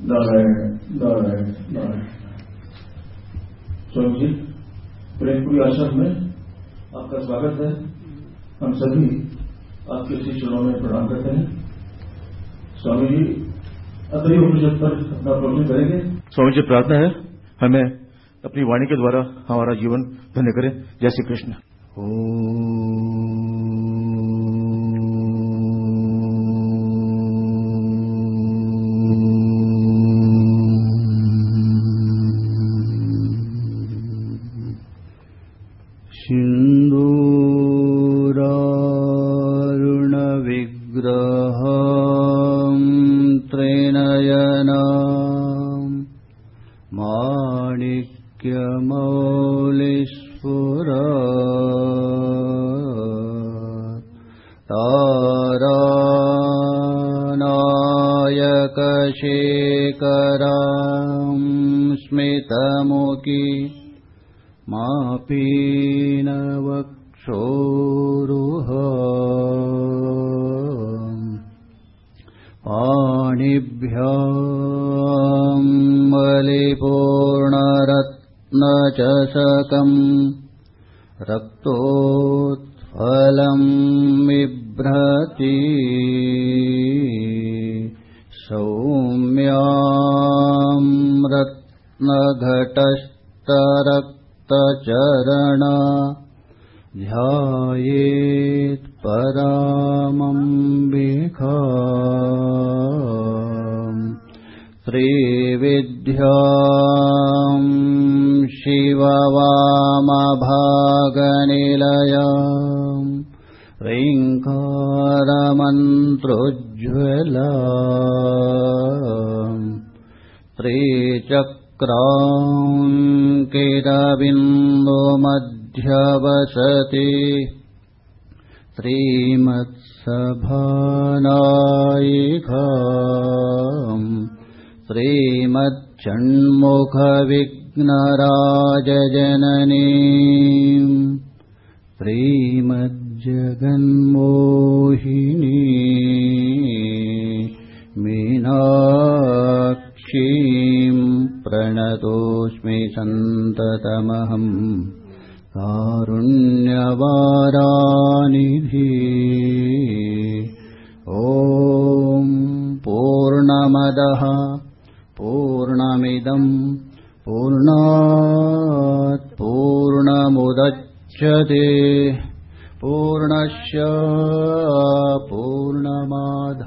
नारायण नारायण नारायण स्वामी जी प्रेमपुरी आश्रम में आपका स्वागत है। हम सभी आपके श्री चरणों में प्रणाम करते हैं। स्वामी जी अतरी उपनिषद पर अपना प्रवचन करेंगे। स्वामी जी प्रार्थना है हमें अपनी वाणी के द्वारा हमारा जीवन धन्य करें। जय श्री कृष्ण। मम्बिका श्रीविद्याम् शिव ऋङ्कारमन्त्रोज्ज्वला रेङ्कारमन्त्रोज्ज्वलाचक्राम्बो किरबिन्दुमध्यवसति श्रीमत्सभानायिकाम् श्रीमज्जन्मुखविघ्नराजजननीम् श्रीमज्जगन्मोहिनी मीनाक्षीम् प्रणतोऽस्मि सन्ततमहम् कारुण्यवारानिधि ॐ पूर्णमदः पूर्णमिदम् पूर्णात् पूर्णमुदच्छते। पूर्णस्य पूर्णमाध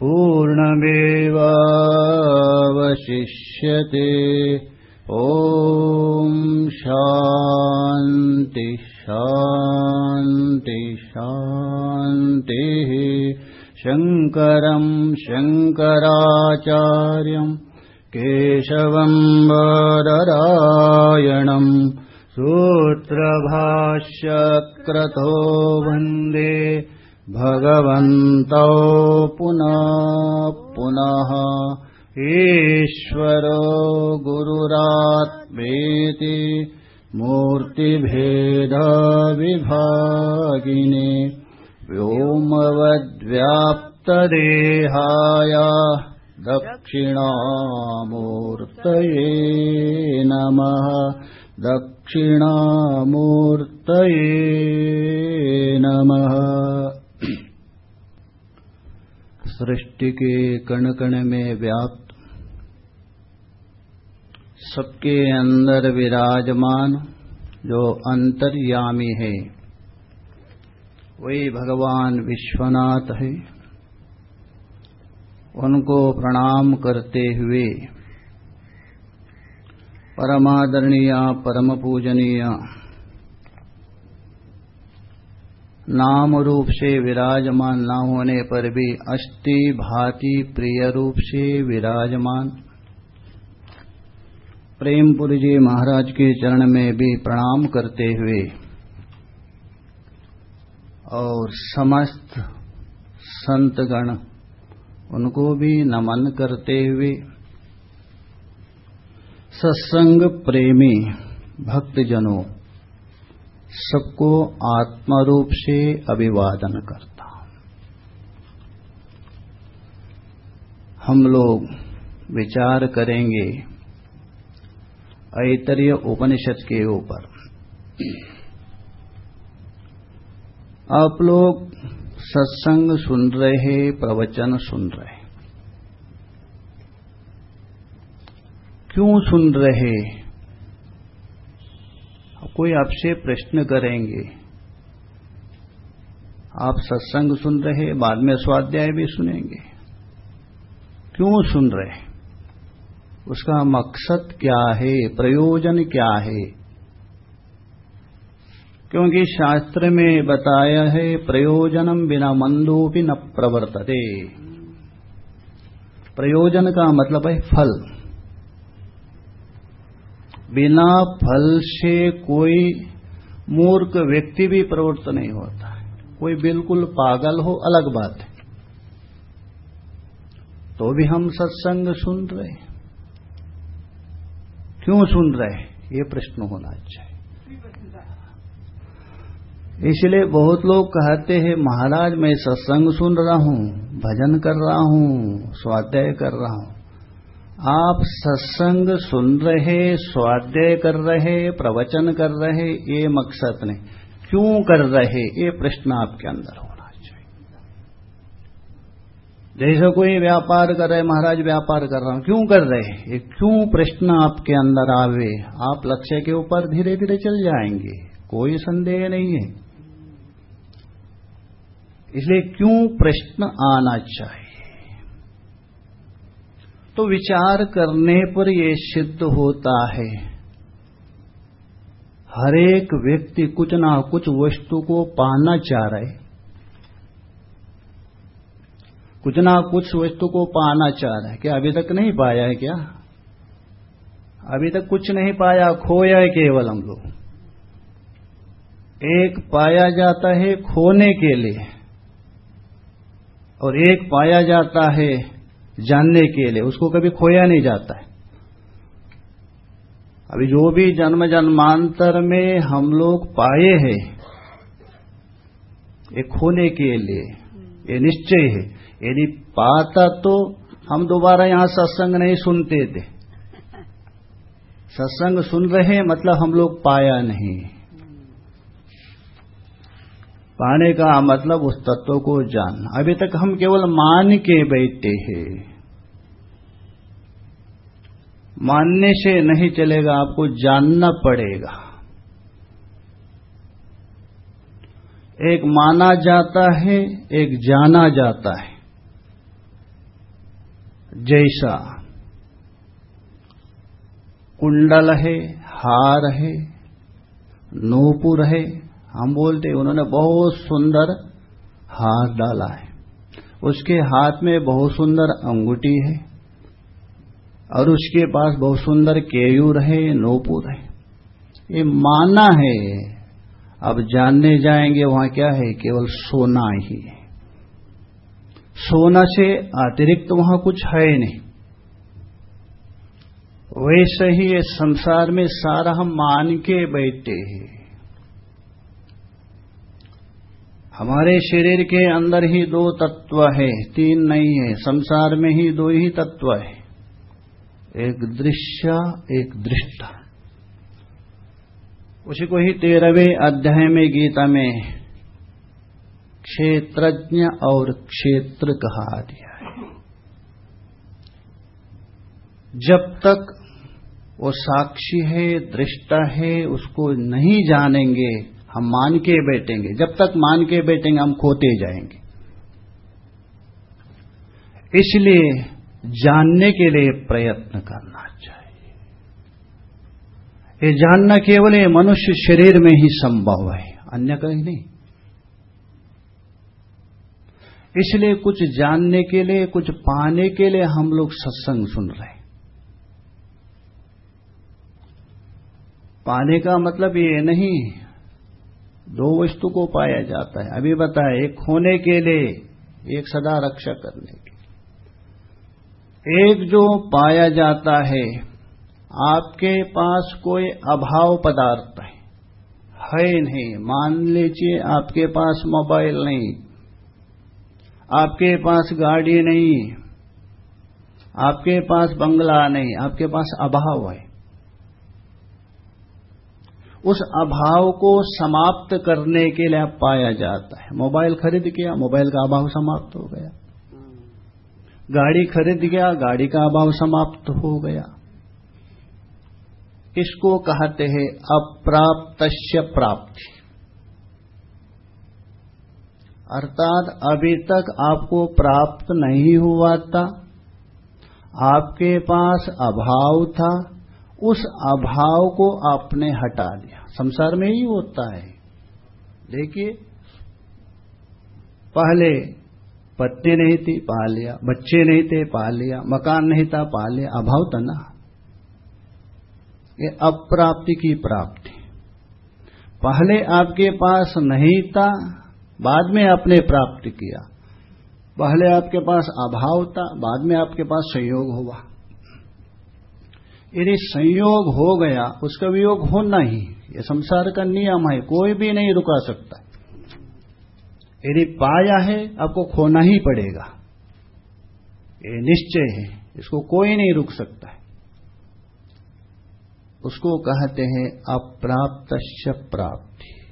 पूर्णमेवावशिष्यते ॐ शान्ति शान्ति शान्तिः शङ्करम् शङ्कराचार्यम् केशवम् वदरायणम् सूत्रभाष्यक्रतो वन्दे भगवन्तौ पुनः पुनः ईश्वरो गुरुरात्मेति मूर्तिभेदविभागिने व्योमवद्व्याप्तदेहाय दक्षिणामूर्तये नमः। दक्षिणामूर्तये नमः। सृष्टि के कण कण में व्याप्त सबके अंदर विराजमान जो अंतर्यामी है, वही भगवान विश्वनाथ है। उनको प्रणाम करते हुए परमादरणीय परम पूजनीय नाम रूप से विराजमान न होने पर भी अस्थि भांति प्रिय रूप से विराजमान प्रेमपुरी जी महाराज के चरण में भी प्रणाम करते हुए और समस्त संतगण उनको भी नमन करते हुए सत्संग प्रेमी भक्तजनों, सबको आत्मरूप से अभिवादन करता हम लोग विचार करेंगे ऐतरीय उपनिषद के ऊपर। आप लोग सत्संग सुन रहे, प्रवचन सुन रहे। क्यों सुन रहे? कोई आपसे प्रश्न करेंगे। आप सत्संग सुन रहे, बाद में स्वाध्याय भी सुनेंगे। क्यों सुन रहे? उसका मकसद क्या है? प्रयोजन क्या है? क्योंकि शास्त्र में बताया है, प्रयोजनम बिना मंदो भी न प्रवर्तते। प्रयोजन का मतलब है फल। बिना फल से कोई मूर्ख व्यक्ति भी प्रवृत्त नहीं होता है। कोई बिल्कुल पागल हो, अलग बात है। तो भी हम सत्संग सुन रहे क्यों सुन रहे ये प्रश्न होना चाहिए इसलिए बहुत लोग कहते हैं, महाराज, मैं सत्संग सुन रहा हूँ, भजन कर रहा हूँ, स्वाध्याय कर रहा हूँ। आप सत्संग सुन रहे, स्वाध्याय कर रहे, प्रवचन कर रहे, ये मकसद नहीं। क्यों कर रहे? ये प्रश्न आपके अंदर चाहिए जैसे कोई व्यापार कर रहे, महाराज व्यापार कर रहा हूँ, क्यों कर रहे? ये क्यों प्रश्न आपके अंदर आवे? आप लक्ष्य के ऊपर धीरे धीरे चल जाएँगे, कोई संदेह नहीं है। इसलिए क्यों प्रश्न आना चाहिए? तो विचार करने पर यह सिद्ध होता है। हर एक व्यक्ति कुछ ना कुछ वस्तु को पाना चाह रहे कुछ ना कुछ वस्तु को पाना चाह रहे क्या अभी तक नहीं पाया है क्या? अभी तक कुछ नहीं पाया, खोया है केवल हम लोग। एक पाया जाता है खोने के लिए और एक पाया जाता है जानने के लिए। उसको कभी खोया नहीं जाता है। अभी जो भी जन्म जन्मांतर में हम लोग पाए हैं, ये खोने के लिए, ये निश्चय है। यदि पाता तो हम दोबारा यहाँ सत्संग नहीं सुनते थे। सत्संग सुन रहे मतलब हम लोग पाया नहीं। पाने का मतलब उस तत्व को जानना। अभी तक हम केवल मान के बैठे हैं। मानने से नहीं चलेगा, आपको जानना पड़ेगा। एक माना जाता है, एक जाना जाता है। जैसा कुंडल है, हार है, नूपुर है, हम बोलते उन्होंने बहुत सुंदर हाथ डाला है। उसके हाथ में बहुत सुंदर अंगूठी है और उसके पास बहुत सुंदर केयूर है, नोपुर है। ये माना है। अब जानने जाएँगे वहाँ क्या है, केवल सोना ही है। सोना से अतिरिक्त तो वहाँ कुछ है नहीं। वैसे ही ये संसार में सारा हम मान के बैठे हैं। हमारे शरीर के अंदर ही दो तत्व है, तीन नहीं है, संसार में ही दो ही तत्व है। एक दृश्य, एक दृष्टा। उसी को ही तेरहवें अध्याय में गीता में क्षेत्रज्ञ और क्षेत्र कहा दिया है। जब तक वो साक्षी है, दृष्टा है, उसको नहीं जानेंगे, हम मान के बैठेंगे। जब तक मान के बैठेंगे, हम खोते जाएँगे। इसलिए जानने के लिए प्रयत्न करना चाहिए। ये जानना केवल मनुष्य शरीर में ही संभव है, अन्य कहीं नहीं। इसलिए कुछ जानने के लिए, कुछ पाने के लिए हम लोग सत्संग सुन रहे हैं। पाने का मतलब ये नहीं, दो वस्तु को पाया जाता है। अभी बताए, एक खोने के लिए, एक सदा रक्षा करने के एक जो पाया जाता है, आपके पास कोई अभाव पदार्थ है है नहीं। मान लीजिए आपके पास मोबाइल नहीं आपके पास गाड़ी नहीं, आपके पास बंगला नहीं, आपके पास अभाव है। उस अभाव को समाप्त करने के लिए पाया जाता है। मोबाइल खरीद किया, मोबाइल का अभाव समाप्त हो गया। गाड़ी खरीद गया गाड़ी का अभाव समाप्त हो गया। इसको कहते हैं अप्राप्त प्राप्ति। अर्थात अभी तक आपको प्राप्त नहीं हुआ था। आपके पास अभाव था। उस अभाव को आपने हटा दिया। संसार में ही होता है। देखिए, पहले पत्नी नहीं थी पा लिया। बच्चे नहीं थे पा लिया। मकान नहीं था पा लिया। अभाव था ना। ये अप्राप्ति की प्राप्ति। पहले आपके पास नहीं था। बाद में आपने प्राप्त किया। पहले आपके पास अभाव था, बाद में आपके पास संयोग हुआ। यदि संयोग हो गया, उसका वियोग होना ही। ये संसार का नियम है, कोई भी नहीं रुका सकता। यदि पाया है, आपको खोना ही पड़ेगा। ये निश्चय है, इसको कोई नहीं रुक सकता है। उसको कहते हैं अप्राप्त प्राप्ति।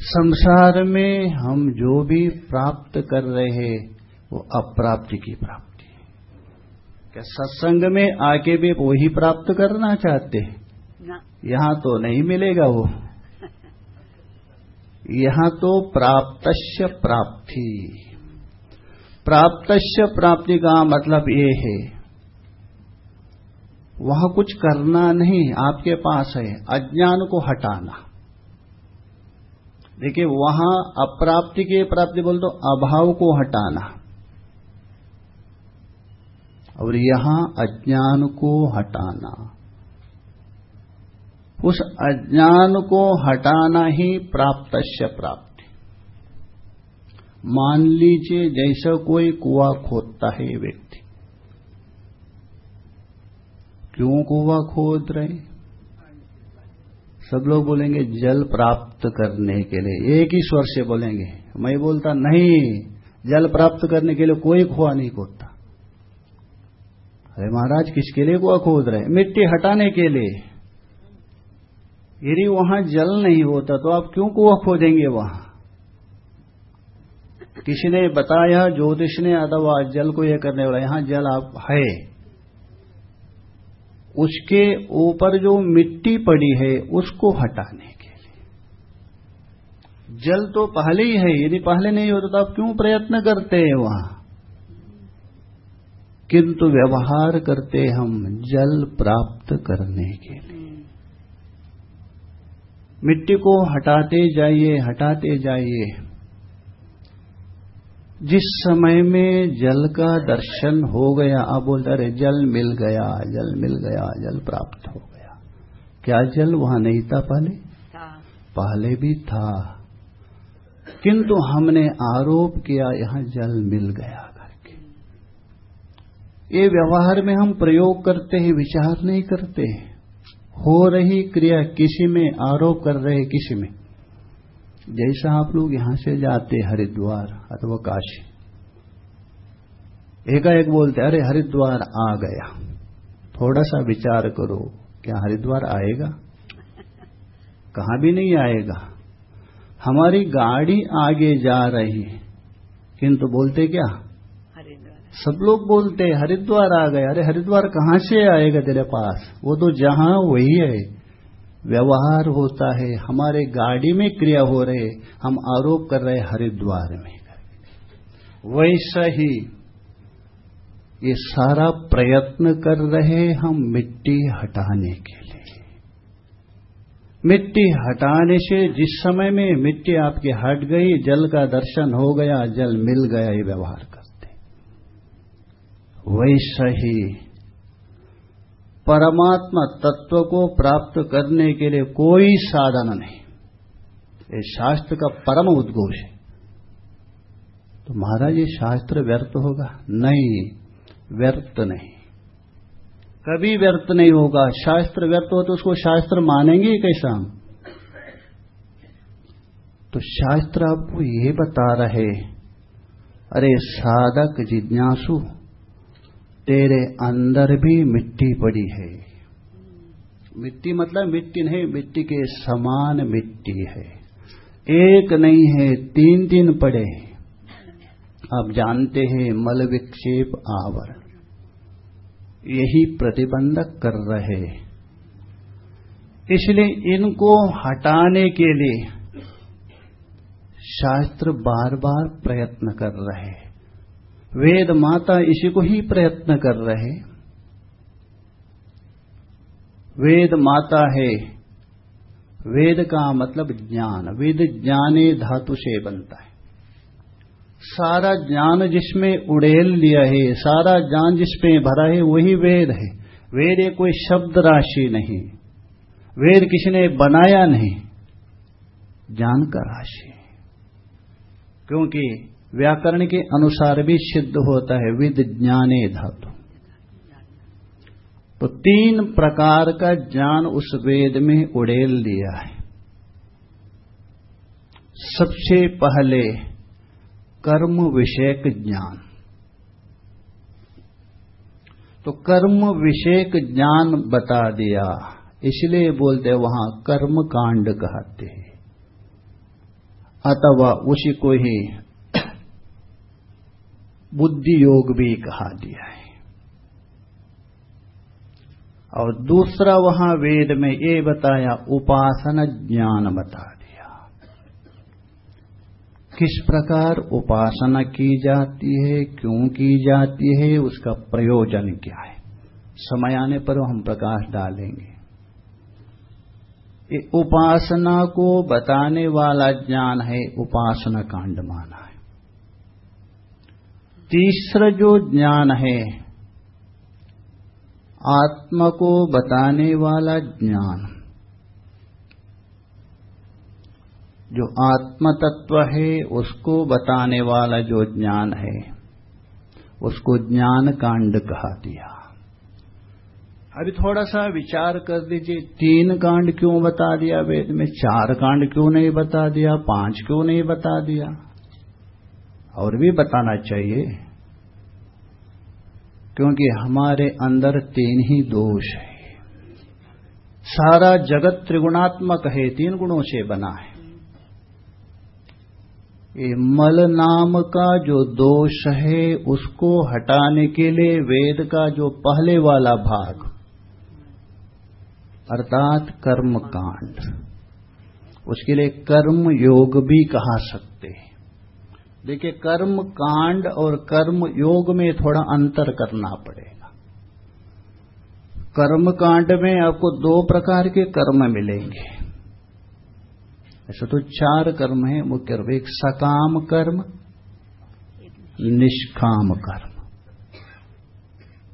संसार में हम जो भी प्राप्त कर रहे हैं वो अप्राप्ति की प्राप्ति है। क्या सत्संग में आके भी वो ही प्राप्त करना चाहते हैं? यहाँ तो नहीं मिलेगा वो। यहाँ तो प्राप्तश्य प्राप्ति। प्राप्तश्य प्राप्ति का मतलब ये है वहाँ कुछ करना नहीं आपके पास है अज्ञान को हटाना। देखिए, वहाँ अप्राप्ति के प्राप्ति बोल तो अभाव को हटाना। और यहाँ अज्ञान को हटाना। उस अज्ञान को हटाना ही प्राप्त प्राप्ति। मान लीजिए, जैसा कोई कुआ खोदता है व्यक्ति। क्यों कुआ खोद रहे? सब लोग बोलेंगे, जल प्राप्त करने के लिए। एक ही स्वर से बोलेंगे। मैं बोलता, नहीं, जल प्राप्त करने के लिए कोई खोआ नहीं खोदता। अरे महाराज, किसके लिए कुआ खोद रहे मिट्टी हटाने के लिए। यदि वहाँ जल नहीं होता तो आप क्यों कुआ खोदेंगे वहाँ? किसी ने बताया, ज्योतिष ने अथवा जल को यह करने वाला, यहाँ जल आप है। उसके ऊपर जो मिट्टी पड़ी है, उसको हटाने के लिए। जल तो पहले ही है, यदि पहले नहीं होता तो आप क्यों प्रयत्न करते हैं वहाँ? किंतु व्यवहार करते हम जल प्राप्त करने के लिए। मिट्टी को हटाते जाइए हटाते जाइए। जिस समय में जल का दर्शन हो गया आप बोलते अरे जल मिल गया जल मिल गया जल प्राप्त हो गया। क्या जल वहाँ नहीं था पहले? पहले भी था। किंतु हमने आरोप किया यहाँ जल मिल गया करके। ये व्यवहार में हम प्रयोग करते हैं विचार नहीं करते हैं। हो रही क्रिया किसी में आरोप कर रहे किसी में। जैसा आप लोग यहाँ से जाते हरिद्वार अथवा काशी। एकाएक बोलते अरे हरिद्वार आ गया। थोड़ा सा विचार करो क्या हरिद्वार आएगा? कहाँ भी नहीं आएगा। हमारी गाड़ी आगे जा रही है। किंतु बोलते क्या? सब लोग बोलते हरिद्वार आ गए अरे हरिद्वार कहाँ से आएगा तेरे पास? वो तो जहाँ वही है। व्यवहार होता है, हमारे गाड़ी में क्रिया हो रहे, हम आरोप कर रहे हरिद्वार में। वैसा ही ये सारा प्रयत्न कर रहे हम मिट्टी हटाने के लिए। मिट्टी हटाने से जिस समय में मिट्टी आपकी हट गई, जल का दर्शन हो गया, जल मिल गया, ये व्यवहार करते। वैसा ही परमात्मा तत्व को प्राप्त करने के लिए कोई साधन नहीं। ये शास्त्र का परम उद्घोष है। तो महाराज, ये शास्त्र व्यर्थ होगा? नहीं, व्यर्थ नहीं। कभी व्यर्थ नहीं होगा। शास्त्र व्यर्थ हो तो उसको शास्त्र मानेंगे कैसा हम? तो शास्त्र आपको ये बता रहे, अरे साधक जिज्ञासु तेरे अंदर भी मिट्टी पड़ी है। मिट्टी मतलब मिट्टी नहीं, मिट्टी के समान मिट्टी है। एक नहीं है, तीन तीन पड़े आप जानते हैं, मल विक्षेप आवर यही प्रतिबंधक कर रहे इसलिए इनको हटाने के लिए शास्त्र बार बार प्रयत्न कर रहे वेद माता इसी को ही प्रयत्न कर रहे। वेद माता है। वेद का मतलब ज्ञान। वेद ज्ञाने धातु से बनता है। सारा ज्ञान जिसमें उड़ेल लिया है, सारा ज्ञान जिसमें भरा है, वही वेद है। वेद एक कोई शब्द राशि नहीं। वेद किसी ने बनाया नहीं? ज्ञान का राशि। क्योंकि व्याकरण के अनुसार भी सिद्ध होता है, विद ज्ञाने धातु। तो तीन प्रकार का ज्ञान उस वेद में उड़ेल दिया है। सबसे पहले कर्म विषयक ज्ञान। तो कर्म विषयक ज्ञान बता दिया, इसलिए बोलते वहाँ कर्म कांड कहते हैं। अथवा उसी को ही बुद्धि योग भी कहा दिया है। और दूसरा वहाँ वेद में ये बताया, उपासना ज्ञान बता दिया। किस प्रकार उपासना की जाती है, क्यों की जाती है, उसका प्रयोजन क्या है? समय आने पर हम प्रकाश डालेंगे। उपासना को बताने वाला ज्ञान है उपासना कांड माना। तीसरा जो ज्ञान है, आत्मा को बताने वाला ज्ञान। जो आत्म तत्व है, उसको बताने वाला जो ज्ञान है, उसको ज्ञान कांड कहा दिया। अभी थोड़ा सा विचार कर दीजिए तीन कांड क्यों बता दिया? वेद में चार कांड क्यों नहीं बता दिया? पाँच क्यों नहीं बता दिया? और भी बताना चाहिए, क्योंकि हमारे अंदर तीन ही दोष है। सारा जगत त्रिगुणात्मक है, तीन गुणों से बना है। ये मल नाम का जो दोष है, उसको हटाने के लिए वेद का जो पहले वाला भाग, अर्थात कर्म कांड उसके लिए कर्म योग भी कहा सकते हैं। देखिए, कर्म कांड और कर्म योग में थोड़ा अंतर करना पड़ेगा। कर्म कांड में आपको दो प्रकार के कर्म मिलेंगे। ऐसा तो चार कर्म है, मुख्य रूप एक सकाम कर्म, निष्काम कर्म।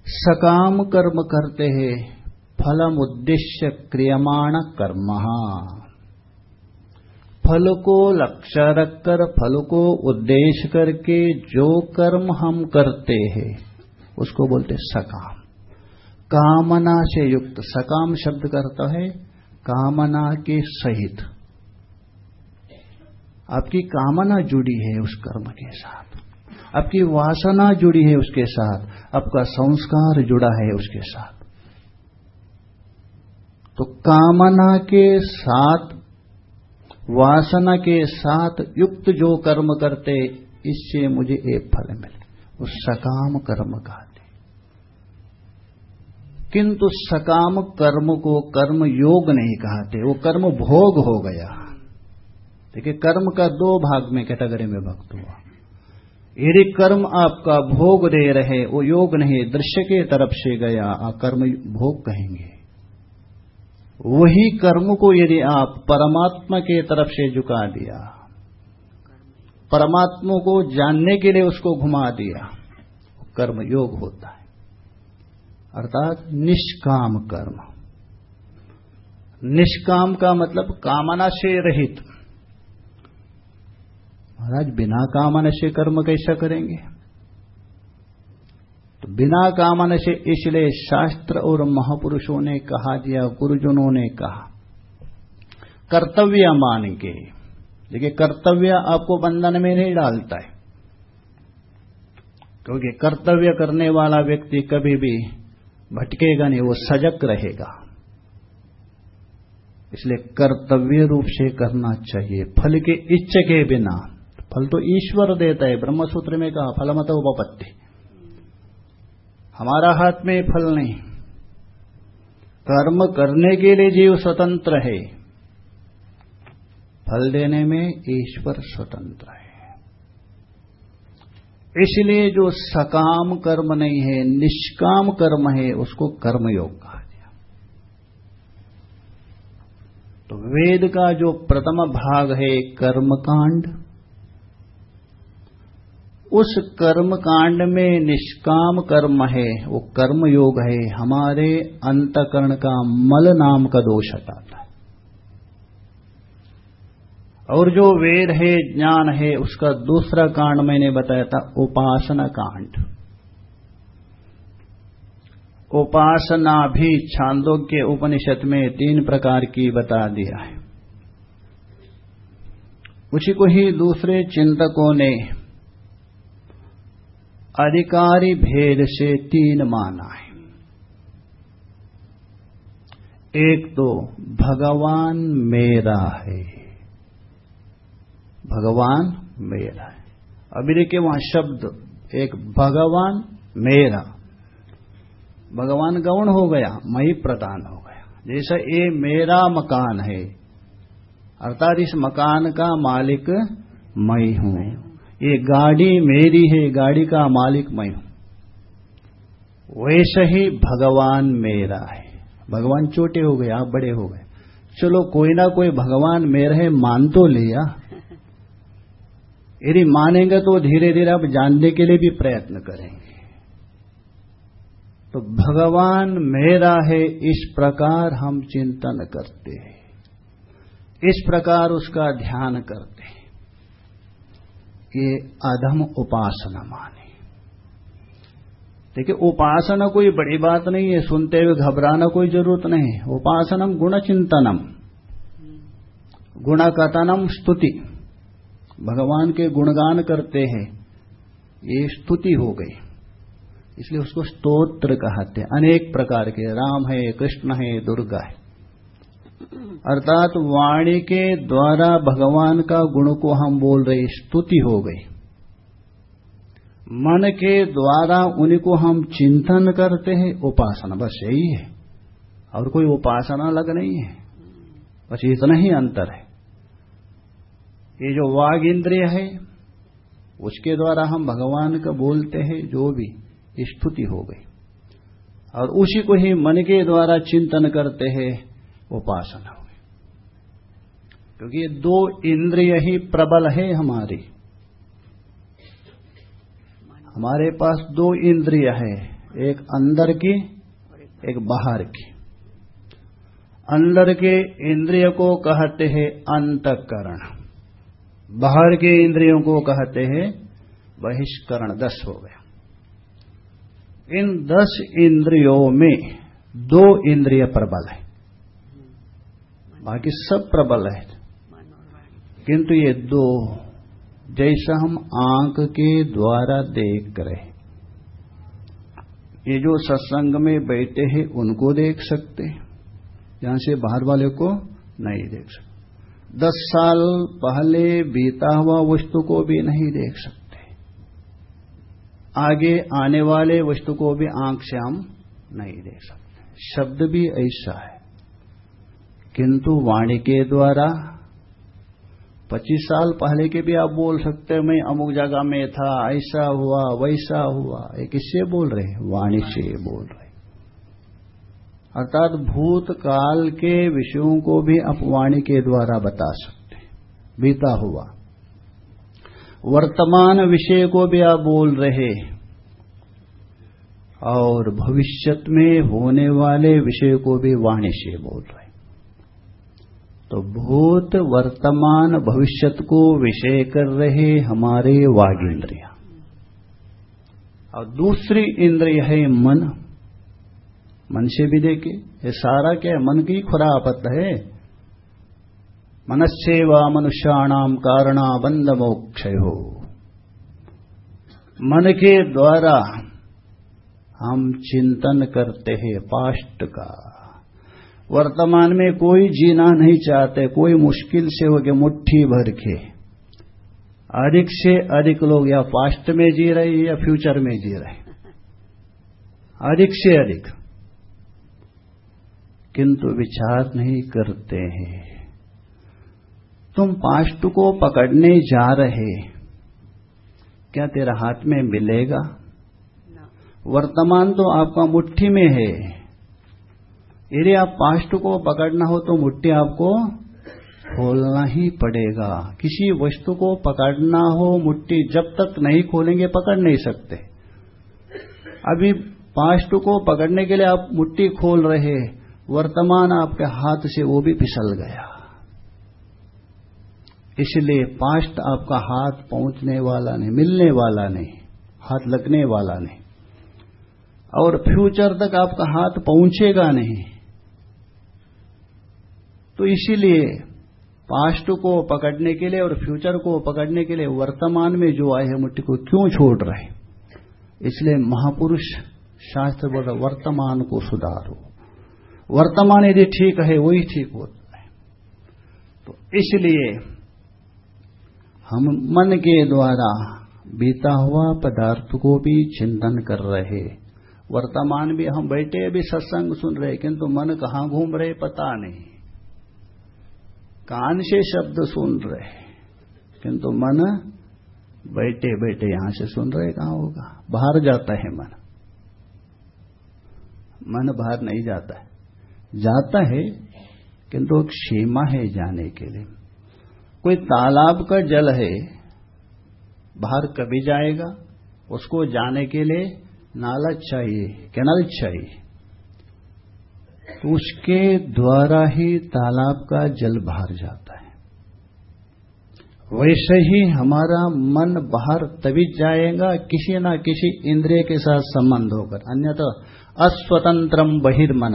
सकाम कर्म करते हैं फलम उद्देश्य क्रियमाण कर्म। फल को लक्ष्य रखकर फल को उद्देश्य करके जो कर्म हम करते हैं, उसको बोलते सकाम। कामना से युक्त, सकाम शब्द करता है, कामना के सहित। आपकी कामना जुड़ी है उस कर्म के साथ। आपकी वासना जुड़ी है उसके साथ। आपका संस्कार जुड़ा है उसके साथ। तो कामना के साथ वासना के साथ युक्त जो कर्म करते, इससे मुझे एक फल मिले। वो सकाम कर्म कहते। किंतु सकाम कर्म को कर्म योग नहीं कहते, वो कर्म भोग हो गया। देखिए, कर्म का दो भाग में कैटेगरी में भक्त हुआ। यदि कर्म आपका भोग दे रहे, वो योग नहीं, दृश्य के तरफ़ से गया कर्म भोग कहेंगे। वही कर्म को यदि आप परमात्मा के तरफ़ से झुका दिया, परमात्मा को जानने के लिए उसको घुमा दिया कर्म योग होता है। अर्थात निष्काम कर्म। निष्काम का मतलब कामना से रहित। महाराज, बिना कामना से कर्म कैसा करेंगे? तो बिना कामन से इसलिए शास्त्र और महापुरुषों ने कहा दिया गुरुजनों ने कहा, कर्तव्य मान के। देखिए, कर्तव्य आपको बंधन में नहीं डालता है। क्योंकि कर्तव्य करने वाला व्यक्ति कभी भी भटकेगा नहीं, वो सजग रहेगा। इसलिए कर्तव्य रूप से करना चाहिए। फल के इच्छ के बिना, फल तो ईश्वर देता है, ब्रह्मसूत्र में कहा फलमत उपपत्ति हमारा हाथ में फल नहीं। कर्म करने के लिए जीव स्वतंत्र है। फल देने में ईश्वर स्वतंत्र है। इसलिए जो सकाम कर्म नहीं है, निष्काम कर्म है, उसको कर्मयोग कहा गया। तो वेद का जो प्रथम भाग है कर्मकांड उस कर्म कांड में निष्काम कर्म है, वो कर्म योग है, हमारे अंतकरण का मल नाम का दोष हटाता है। और जो वेद है, ज्ञान है, उसका दूसरा कांड मैंने बताया था, उपासना कांड। उपासना भी छांदों के उपनिषद में तीन प्रकार की बता दिया है। उसी को ही दूसरे चिंतकों ने अधिकारी भेद से तीन माना है। एक तो भगवान मेरा है। भगवान मेरा है। अभी देखिए वहाँ शब्द, एक भगवान मेरा। भगवान गौण हो गया मई प्रदान हो गया। जैसा ये मेरा मकान है, अर्थात इस मकान का मालिक मई हूँ। ये गाड़ी मेरी है, गाड़ी का मालिक मैं हूँ। वैसे ही भगवान मेरा है। भगवान छोटे हो गए, आप बड़े हो गए। चलो कोई ना कोई भगवान मेरा है, मान तो लिया। यदि मानेंगे तो धीरे धीरे आप जानने के लिए भी प्रयत्न करेंगे। तो भगवान मेरा है, इस प्रकार हम चिंतन करते हैं। इस प्रकार उसका ध्यान करते हैं। ये अधम उपासना माने। देखिए, उपासना कोई बड़ी बात नहीं है, सुनते हुए घबराना कोई ज़रूरत नहीं उपासनम गुण चिंतनम गुणकथनम स्तुति। भगवान के गुणगान करते हैं, ये स्तुति हो गई। इसलिए उसको स्तोत्र कहते हैं। अनेक प्रकार के, राम है, कृष्ण है, दुर्गा है। अर्थात वाणी के द्वारा भगवान का गुण को हम बोल रहे, स्तुति हो गई। मन के द्वारा उन्हीं को हम चिंतन करते हैं, उपासना, बस यही है। और कोई उपासना अलग नहीं है। बस इतना ही अंतर है। ये जो वाग इंद्रिय है, उसके द्वारा हम भगवान का बोलते हैं, जो भी स्तुति हो गई। और उसी को ही मन के द्वारा चिंतन करते हैं उपासना हुई। क्योंकि ये दो इंद्रिय ही प्रबल है हमारी। हमारे पास दो इंद्रिय है, एक अंदर की, एक बाहर की। अंदर के इंद्रिय को कहते हैं अंतकरण। बाहर के इंद्रियों को कहते हैं बहिष्करण, दस हो गया। इन दस इंद्रियों में दो इंद्रिय प्रबल है। बाकी सब प्रबल है। किंतु ये दो, जैसा हम आँख के द्वारा देख रहे ये जो सत्संग में बैठे हैं, उनको देख सकते यहाँ से बाहर वाले को नहीं देख सकते। दस साल पहले बीता हुआ वस्तु को भी नहीं देख सकते। आगे आने वाले वस्तु को भी आँख से हम नहीं देख सकते। शब्द भी ऐसा है। किंतु वाणी के द्वारा पच्चीस साल पहले के भी आप बोल सकते हैं, मैं अमुक जगह में था, ऐसा हुआ, वैसा हुआ। ये किससे बोल रहे वाणी से बोल रहे अर्थात भूतकाल के विषयों को भी आप वाणी के द्वारा बता सकते हैं। बीता हुआ। वर्तमान विषय को भी आप बोल रहे और भविष्यत में होने वाले विषय को भी वाणी से बोल रहे तो भूत वर्तमान भविष्यत को विषय कर रहे हमारे वाग इंद्रिया और दूसरी इंद्रिय है मन। मन से भी देखे ये सारा क्या है? मन की खुरापत है। मनस्सेवा मनुष्याणाम कारणा बंद मोक्ष हो मन के द्वारा हम चिंतन करते हैं पास्ट का। वर्तमान में कोई जीना नहीं चाहते कोई मुश्किल से हो गया मुट्ठी भर के। अधिक से अधिक लोग या पास्ट में जी रहे या फ्यूचर में जी रहे अधिक से अधिक। किंतु विचार नहीं करते हैं। तुम पास्ट को पकड़ने जा रहे क्या तेरा हाथ में मिलेगा? वर्तमान तो आपका मुट्ठी में है। यदि आप पास्ट को पकड़ना हो तो मुट्ठी आपको खोलना ही पड़ेगा। किसी वस्तु को पकड़ना हो, मुट्ठी जब तक नहीं खोलेंगे, पकड़ नहीं सकते। अभी पास्ट को पकड़ने के लिए आप मुट्ठी खोल रहे वर्तमान आपके हाथ से वो भी फिसल गया। इसलिए पास्ट आपका हाथ पहुँचने वाला नहीं, मिलने वाला नहीं, हाथ लगने वाला नहीं। और फ्यूचर तक आपका हाथ पहुंचेगा नहीं। तो इसीलिए पास्ट को पकड़ने के लिए और फ्यूचर को पकड़ने के लिए वर्तमान में जो आए हैं मुट्ठी को क्यों छोड़ रहे इसलिए महापुरुष शास्त्र बोल रहे वर्तमान को सुधारो। वर्तमान यदि ठीक है, वही ठीक होता है। तो इसलिए हम मन के द्वारा बीता हुआ पदार्थ को भी चिंतन कर रहे वर्तमान भी हम बैठे भी सत्संग सुन रहे किंतु मन कहाँ घूम रहे पता नहीं। कान से शब्द सुन रहे किंतु मन बैठे बैठे यहाँ से सुन रहे कहाँ होगा? बाहर जाता है मन। मन बाहर नहीं जाता है। जाता है, किंतु एक सीमा है जाने के लिए। कोई तालाब का जल है, बाहर कभी जाएगा, उसको जाने के लिए नाला चाहिए, कैनल चाहिए। तो उसके द्वारा ही तालाब का जल बाहर जाता है। वैसे ही हमारा मन बाहर तभी जाएगा किसी न किसी इंद्रिय के साथ संबंध होकर। अन्यथा अस्वतंत्रम बहिर्मन।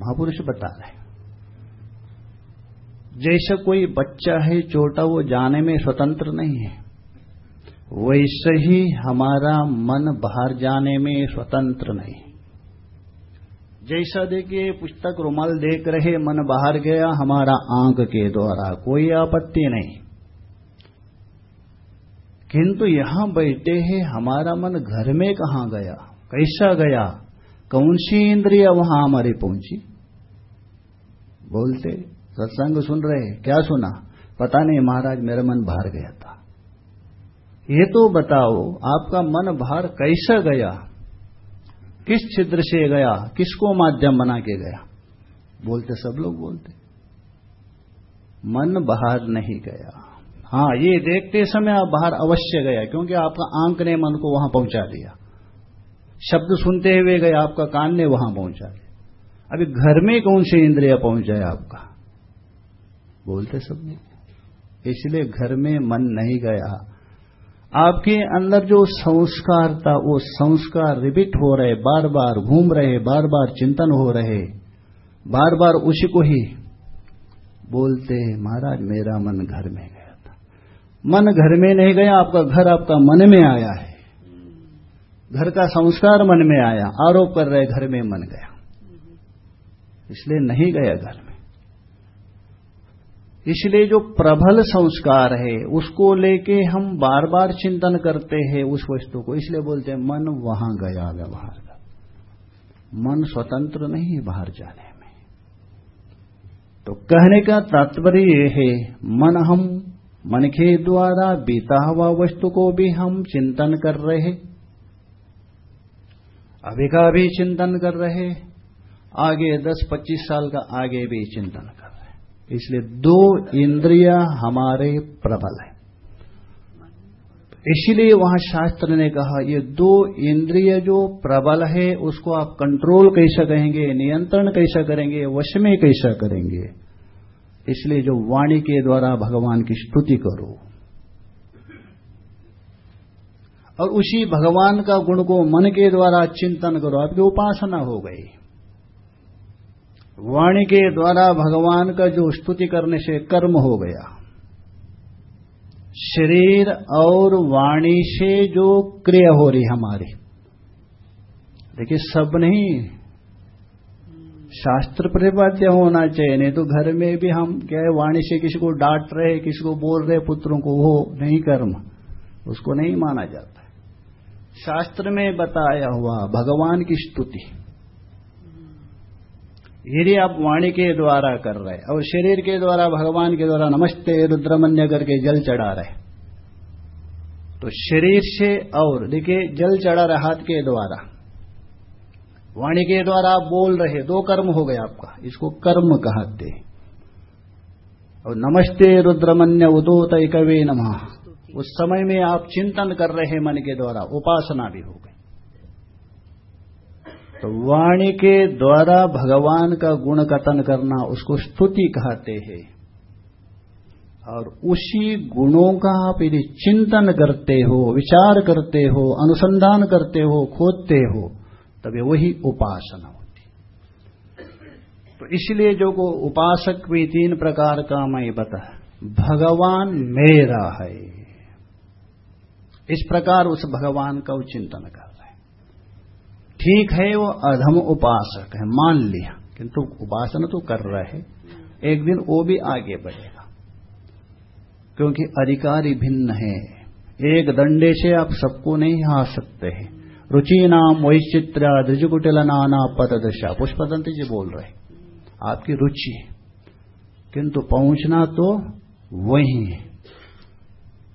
महापुरुष बता रहे जैसा कोई बच्चा है, छोटा, वो जाने में स्वतंत्र नहीं है। वैसे ही हमारा मन बाहर जाने में स्वतंत्र नहीं जैसा देखिए पुस्तक रुमाल देख रहे, मन बाहर गया हमारा आँख के द्वारा, कोई आपत्ति नहीं। किंतु यहाँ बैठे हैं, हमारा मन घर में कहाँ गया, कैसा गया, कौन सी इंद्रिया वहाँ हमारी पहुँची? बोलते, सत्संग सुन रहे, क्या सुना? पता नहीं, महाराज, मेरा मन बाहर गया था। ये तो बताओ, आपका मन बाहर कैसा गया? किस छिद्र से गया? किसको माध्यम बना के गया? बोलते सब लोग बोलते। मन बाहर नहीं गया। हाँ ये देखते समय आप बाहर अवश्य गया, क्योंकि आपका आंक ने मन को वहाँ पहुँचा दिया। शब्द सुनते हुए गए, आपका कान ने वहाँ पहुँचा दिया। अभी घर में कौन सी इंद्रिया पहुँच जाए आपका? बोलते सब नहीं इसलिए घर में मन नहीं गया। आपके अंदर जो संस्कार था, वो संस्कार रिपीट हो रहे बार बार घूम रहे बार बार चिंतन हो रहे बार बार उसी को ही बोलते महाराज, मेरा मन घर में गया था। मन घर में नहीं गया, आपका घर आपका मन में आया है। घर का संस्कार मन में आया, आरोप कर रहे, घर में मन गया। इसलिए नहीं गया घर में। इसलिए जो प्रबल संस्कार है, उसको लेके हम बार बार चिंतन करते हैं उस वस्तु को। इसलिए बोलते हैं, मन वहाँ गया व्यवहार का। मन स्वतंत्र नहीं है बाहर जाने में। तो कहने का तात्पर्य यह है, मन हम, मन के द्वारा बीता हुआ वस्तु को भी हम चिंतन कर रहे अभी का भी चिंतन कर रहे आगे 10-25 साल का आगे भी चिंतन कर इसलिए दो इंद्रिया हमारे प्रबल है। इसीलिए वहाँ शास्त्र ने कहा, ये दो इंद्रिय जो प्रबल है, उसको आप कंट्रोल कैसे कहेंगे, नियंत्रण कैसे करेंगे, वश में कैसा करेंगे? इसलिए जो वाणी के द्वारा भगवान की स्तुति करो। और उसी भगवान का गुण को मन के द्वारा चिंतन करो। आपकी उपासना हो गई। वाणी के द्वारा भगवान का जो स्तुति करने से कर्म हो गया। शरीर और वाणी से जो क्रिया हो रही हमारी। देखिए, सब नहीं, शास्त्र प्रतिपाद्य होना चाहिए, नहीं तो घर में भी हम क्या है, वाणी से किसी को डांट रहे, किसी को बोल रहे, पुत्रों को वो नहीं कर्म, उसको नहीं माना जाता। शास्त्र में बताया हुआ भगवान की स्तुति। यदि आप वाणी के द्वारा कर रहे और शरीर के द्वारा, भगवान के द्वारा नमस्ते, रुद्रमन्य करके जल चढ़ा रहे तो शरीर से और, देखिए, जल चढ़ा रहे हाथ के द्वारा। वाणी के द्वारा आप बोल रहे दो कर्म हो गए आपका, इसको कर्म कहते और नमस्ते, रुद्रमन्य उदोत कवे नमः। उस समय में आप चिंतन कर रहे मन के द्वारा, उपासना भी हो गई। तो वाणी के द्वारा भगवान का गुण कथन करना, उसको स्तुति कहते हैं। और उसी गुणों का आप यदि चिंतन करते हो, विचार करते हो, अनुसंधान करते हो खोदते हो तभी वही उपासना होती। तो इसलिए जो को उपासक भी तीन प्रकार का मैं बता भगवान मेरा है। इस प्रकार उस भगवान का चिंतन कर। ठीक है वो अधम उपासक है, मान लिया। किंतु उपासना तो कर रहा है। एक दिन वो भी आगे बढ़ेगा। क्योंकि अधिकारी भिन्न है। एक दंडे से आप सबको नहीं हार सकते हैं। रुचि नाम वैचित्र ध्रुजकुटिल नाना पतदशा। पुष्पतंत्र जी बोल रहे आपकी रुचि किंतु पहुँचना तो वही है।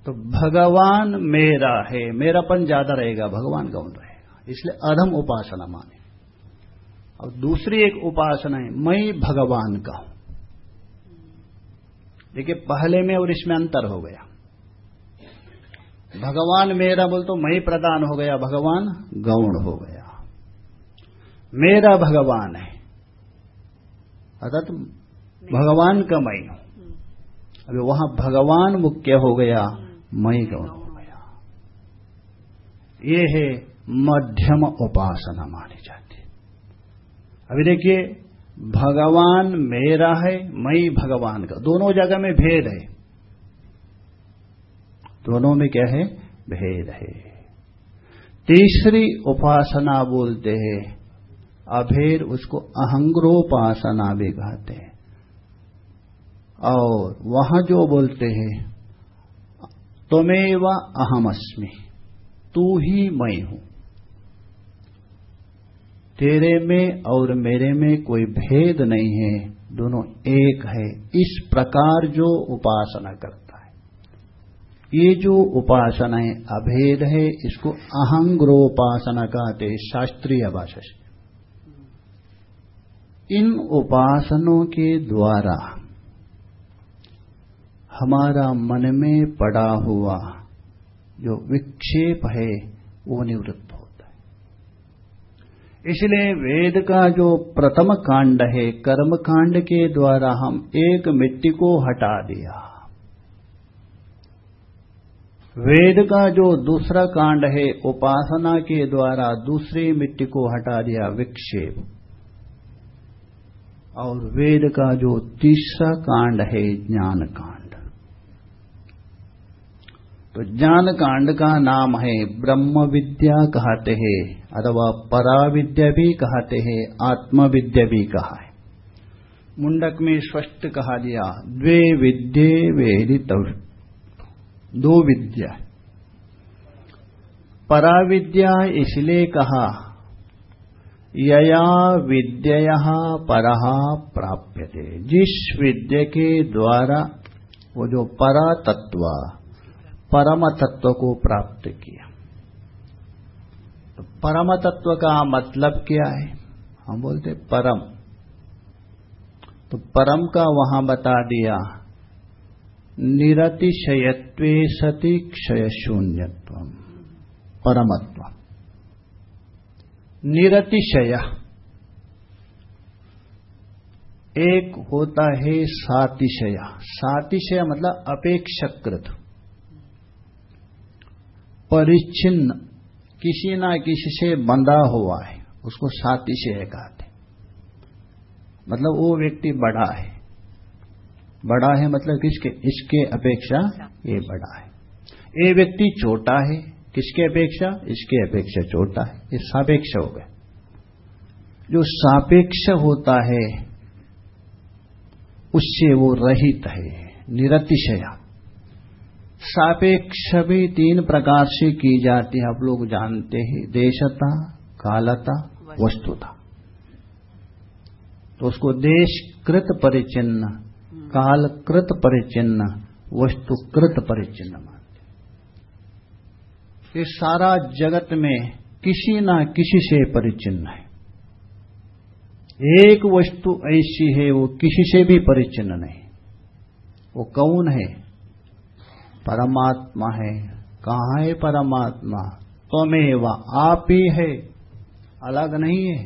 तो भगवान मेरा है। मेरापन ज़्यादा रहेगा। भगवान गौन रहे? इसलिए अधम उपासना माने। और दूसरी एक उपासना है मैं भगवान का। हूँ देखिए, पहले में और इसमें अंतर हो गया। भगवान मेरा बोल तो मैं प्रदान हो गया, भगवान गौण हो गया। मेरा भगवान है। अर्थात भगवान का मैं हूँ अभी वहाँ भगवान मुख्य हो गया मैं गौण हो गया। ये है मध्यम उपासना मानी जाती है। अभी देखिए, भगवान मेरा है, मई भगवान का। दोनों जगह में भेद है। दोनों में क्या है? भेद है। तीसरी उपासना बोलते हैं, अभेद उसको अहंग्रोपासना भी कहते हैं। और वहाँ जो बोलते हैं तुम्हें व अहमअस्मी तू ही मैं हूँ। तेरे में और मेरे में कोई भेद नहीं है। दोनों एक है। इस प्रकार जो उपासना करता है। ये जो उपासना है, अभेद है, इसको अहंग्रोपासना कहते हैं, शास्त्रीय भाषा से। इन उपासनों के द्वारा हमारा मन में पड़ा हुआ जो विक्षेप है, वो निवृत्त इसलिए वेद का जो प्रथम कांड है, कर्म कांड के द्वारा हम एक मिट्टी को हटा दिया। वेद का जो दूसरा कांड है, उपासना के द्वारा दूसरी मिट्टी को हटा दिया, विक्षेप। और वेद का जो तीसरा कांड है, ज्ञान कांड। तो ज्ञान कांड का नाम है, ब्रह्म विद्या कहते हैं। अथवा पराविद्या भी कहते हैं, आत्मविद्या भी कहा है। मुंडक में स्पष्ट कहा दिया, द्वे विद्ये वेदित, दो विद्या पराविद्या इसलिए कहा, यया विद्या पर प्राप्य थे जिस विद्या के द्वारा वो जो परा तत्व परम तत्व को प्राप्त किया परम तत्व का मतलब क्या है? हम बोलते परम। तो परम का वहाँ बता दिया, निरतिशयत्व सती क्षय शून्यत्व परमत्व। निरतिशय। एक होता है सातिशय। सातिशय मतलब अपेक्षकृत। परिच्छिन्न किसी ना किसी से बंधा हुआ है। उसको साथी से कहते। मतलब वो व्यक्ति बड़ा है। बड़ा है मतलब किसके? इसके अपेक्षा ये बड़ा है। ये व्यक्ति छोटा है। किसके अपेक्षा? इसके अपेक्षा छोटा है। ये सापेक्ष हो गए। जो सापेक्ष होता है, उससे वो रहित है, निरतिशया। सापेक्ष भी तीन प्रकार से की जाती है। आप लोग जानते हैं, देशता, कालता, वस्तुता। तो उसको देशकृत परिचिन्न, कालकृत परिचिन्न, वस्तुकृत परिचिन्न मानते ये सारा जगत में किसी ना किसी से परिचिन्न है। एक वस्तु ऐसी है, वो किसी से भी परिचिन्न नहीं। वो कौन है? परमात्मा है। कहाँ है परमात्मा? त्वमेव आप ही है। अलग नहीं है।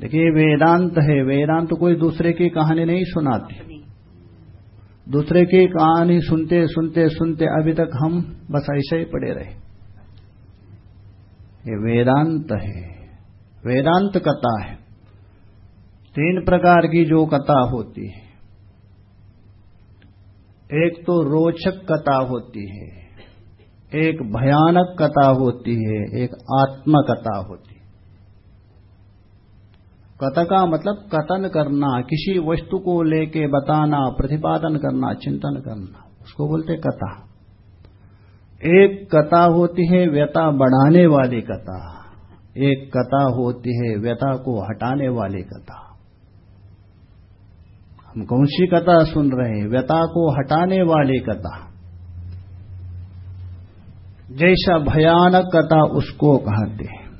देखिए वेदांत है। वेदांत कोई दूसरे की कहानी नहीं सुनाती। दूसरे की कहानी सुनते सुनते सुनते अभी तक हम बस ऐसे ही पड़े रहे। ये वेदांत है। वेदांत कथा है। तीन प्रकार की जो कथा होती है। एक तो रोचक कथा होती है, एक भयानक कथा होती है, एक आत्मकथा होती है। कथा का मतलब कथन करना, किसी वस्तु को लेके बताना, प्रतिपादन करना, चिंतन करना, उसको बोलते कथा। एक कथा होती है व्यथा बढ़ाने वाली कथा, एक कथा होती है व्यथा को हटाने वाली कथा। हम कौन सी कथा सुन रहे हैं? व्यता को हटाने वाली कथा। जैसा भयानक कथा उसको कहते हैं।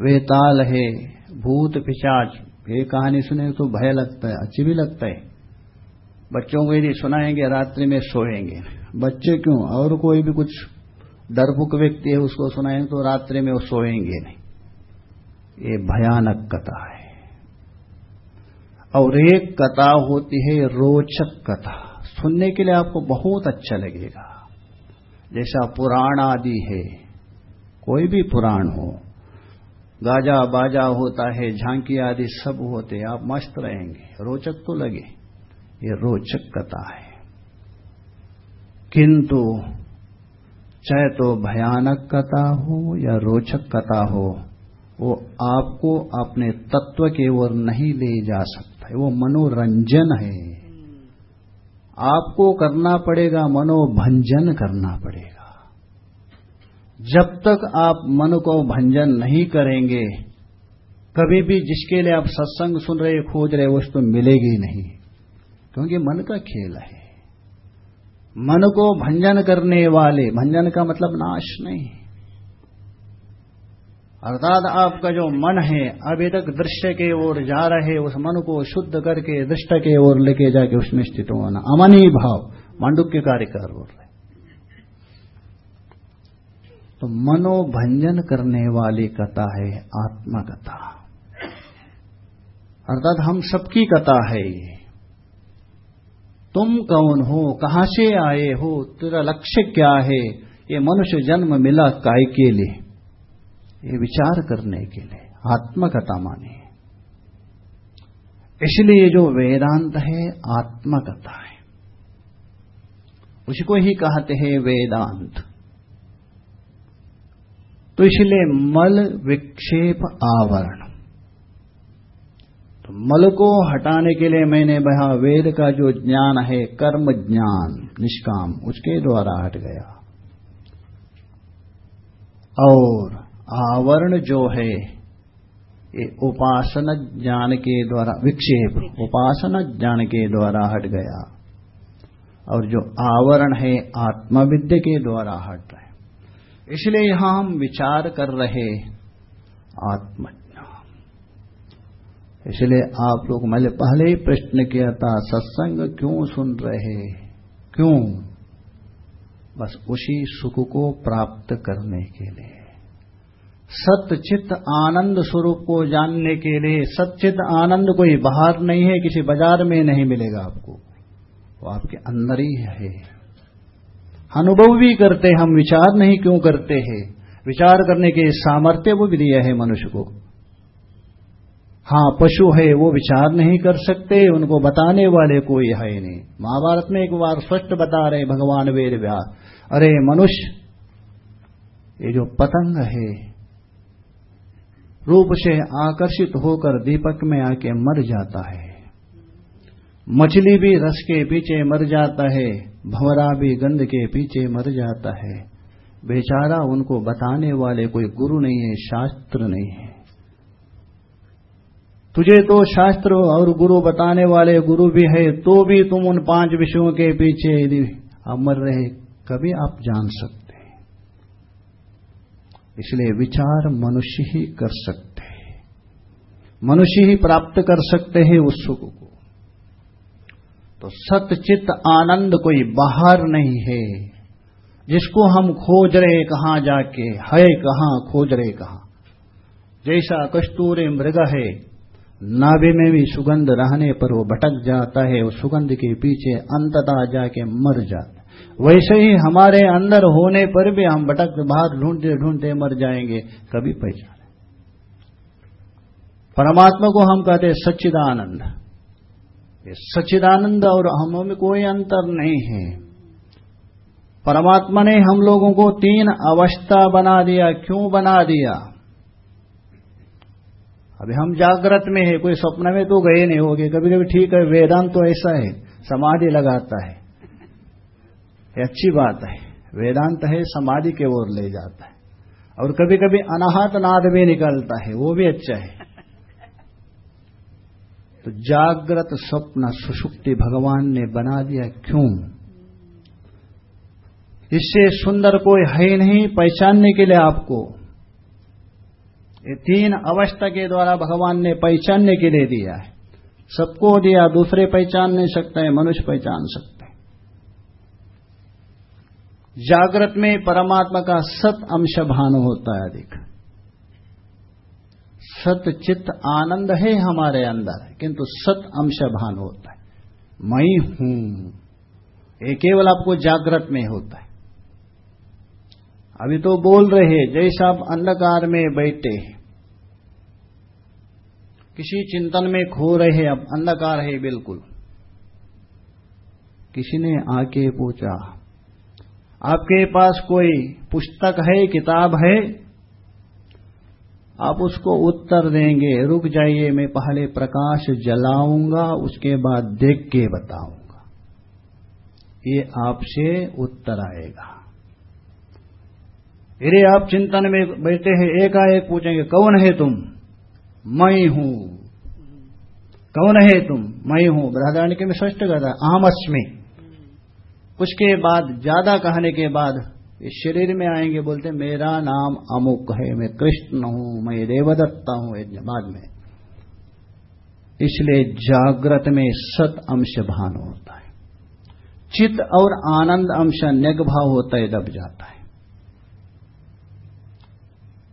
वेताल है, भूत पिशाच। ये कहानी सुने तो भय लगता है अच्छी भी लगता है। बच्चों को यदि सुनाएँगे, रात्रि में सोएँगे। बच्चे क्यों? और कोई भी कुछ डरपुक व्यक्ति है, उसको सुनाएँगे तो रात्रि में वो सोएँगे नहीं। ये भयानक कथा है। और एक कथा होती है रोचक कथा। सुनने के लिए आपको बहुत अच्छा लगेगा। जैसा पुराण आदि है, कोई भी पुराण हो, गाजा बाजा होता है, झांकी आदि सब होते हैं आप मस्त रहेंगे। रोचक तो लगे, ये रोचक कथा है। किंतु, चाहे तो भयानक कथा हो या रोचक कथा हो, वो आपको अपने तत्व की ओर नहीं ले जा सकता। है वो मनोरंजन है। आपको करना पड़ेगा, मनोभंजन करना पड़ेगा। जब तक आप मन को भंजन नहीं करेंगे, कभी भी जिसके लिए आप सत्संग सुन रहे, खोज रहे, वस्तु तो मिलेगी नहीं। क्योंकि मन का खेल है। मन को भंजन करने वाले, भंजन का मतलब नाश नहीं। अर्थात आपका जो मन है, अभी तक दृश्य के ओर जा रहे, उस मन को शुद्ध करके, दृष्ट के ओर लेके जाके उसमें स्थित होना, अमनी भाव, मांडुक्य कार्यकार बोल रहे तो मनोभंजन करने वाली कथा है आत्मकथा। अर्थात हम सबकी कथा है ये। तुम कौन हो, कहाँ से आए हो, तेरा लक्ष्य क्या है? ये मनुष्य जन्म मिला काय के लिए? ये विचार करने के लिए, आत्मकथा माने। इसलिए जो वेदांत है, आत्मकथा है। उसको ही कहते हैं वेदांत। तो इसलिए मल विक्षेप आवरण। तो मल को हटाने के लिए मैंने बहा वेद का जो ज्ञान है, कर्म ज्ञान, निष्काम, उसके द्वारा हट गया। और आवरण जो है, ये उपासना ज्ञान के द्वारा, विक्षेप, उपासना ज्ञान के द्वारा हट गया। और जो आवरण है, आत्मविद्य के द्वारा हट रहे इसलिए यहाँ हम विचार कर रहे आत्मज्ञान। इसलिए आप लोग मैंने पहले ही प्रश्न किया था, सत्संग क्यों सुन रहे क्यों? बस उसी सुख को प्राप्त करने के लिए। सत्यचित आनंद स्वरूप को जानने के लिए सचित आनंद कोई बाहर नहीं है, किसी बाज़ार में नहीं मिलेगा आपको। वो आपके अंदर ही है। अनुभव भी करते, हम विचार नहीं क्यों करते हैं? विचार करने के सामर्थ्य वो भी दिया है मनुष्य को। हाँ पशु है, वो विचार नहीं कर सकते, उनको बताने वाले कोई है नहीं। महाभारत में एक बार स्पष्ट बता रहे भगवान वेद व्यास। अरे मनुष्य, ये जो पतंग है रूप से आकर्षित होकर दीपक में आके मर जाता है। मछली भी रस के पीछे मर जाता है, भंवरा भी गंध के पीछे मर जाता है। बेचारा उनको बताने वाले कोई गुरु नहीं है, शास्त्र नहीं है। तुझे तो शास्त्र और गुरु बताने वाले गुरु भी है तो भी तुम उन पाँच विषयों के पीछे यदि अमर रहे, कभी आप जान सकते इसलिए विचार मनुष्य ही कर सकते हैं। मनुष्य ही प्राप्त कर सकते हैं उस सुख को। तो सतचित आनंद कोई बाहर नहीं है। जिसको हम खोज रहे कहाँ जाके, है कहाँ, खोज रहे कहाँ। जैसा कस्तूरे मृग है, नाभि में भी सुगंध रहने पर वो भटक जाता है उस सुगंध के पीछे अंततः जाके मर जाता है। वैसे ही हमारे अंदर होने पर भी हम भटक बाहर ढूंढते ढूंढते मर जाएँगे, कभी पहचान परमात्मा को हम कहते हैं सच्चिदानंद। सच्चिदानंद और हम में कोई अंतर नहीं है। परमात्मा ने हम लोगों को तीन अवस्था बना दिया, क्यों बना दिया? अभी हम जागृत में है, कोई स्वप्न में तो गए नहीं होगे कभी कभी ठीक है, वेदांत तो ऐसा है, समाधि लगाता है। ये अच्छी बात है। वेदांत है, समाधि के ओर ले जाता है। और कभी कभी अनाहत नाद भी निकलता है, वो भी अच्छा है। तो जागृत स्वप्न सुषुप्ति भगवान ने बना दिया, क्यों? इससे सुंदर कोई है नहीं पहचानने के लिए आपको। ये तीन अवस्था के द्वारा भगवान ने पहचानने के लिए दिया है। सबको दिया, दूसरे पहचान नहीं सकते, मनुष्य पहचान सकते। जागृत में परमात्मा का सत अंश भान होता है अधिक सत चित्त आनंद है हमारे अंदर, किंतु सत अंश भान होता है। मैं हूँ, ये केवल आपको जागृत में होता है। अभी तो बोल रहे जैसा आप अंधकार में बैठे किसी चिंतन में खो रहे अब अंधकार है, बिल्कुल। किसी ने आके पूछा आपके पास कोई पुस्तक है, किताब है? आप उसको उत्तर देंगे, रुक जाइए, मैं पहले प्रकाश जलाऊँगा, उसके बाद देख के बताऊँगा। ये आपसे उत्तर आएगा। अरे आप चिंतन में बैठे हैं, एकाएक पूछेंगे, कौन है तुम? मैं हूँ। कौन है तुम? मैं हूँ। बृहदारण्य के में स्पष्ट करता अहम अस्मि उसके बाद, ज़्यादा कहने के बाद, इस शरीर में आएँगे, बोलते मेरा नाम अमुक है, मैं कृष्ण हूँ, मैं देवदत्ता हूँ बाद में। इसलिए जागृत में सत अंश भान होता है। चित्त और आनंद अंश निग भाव होता है, दब जाता है।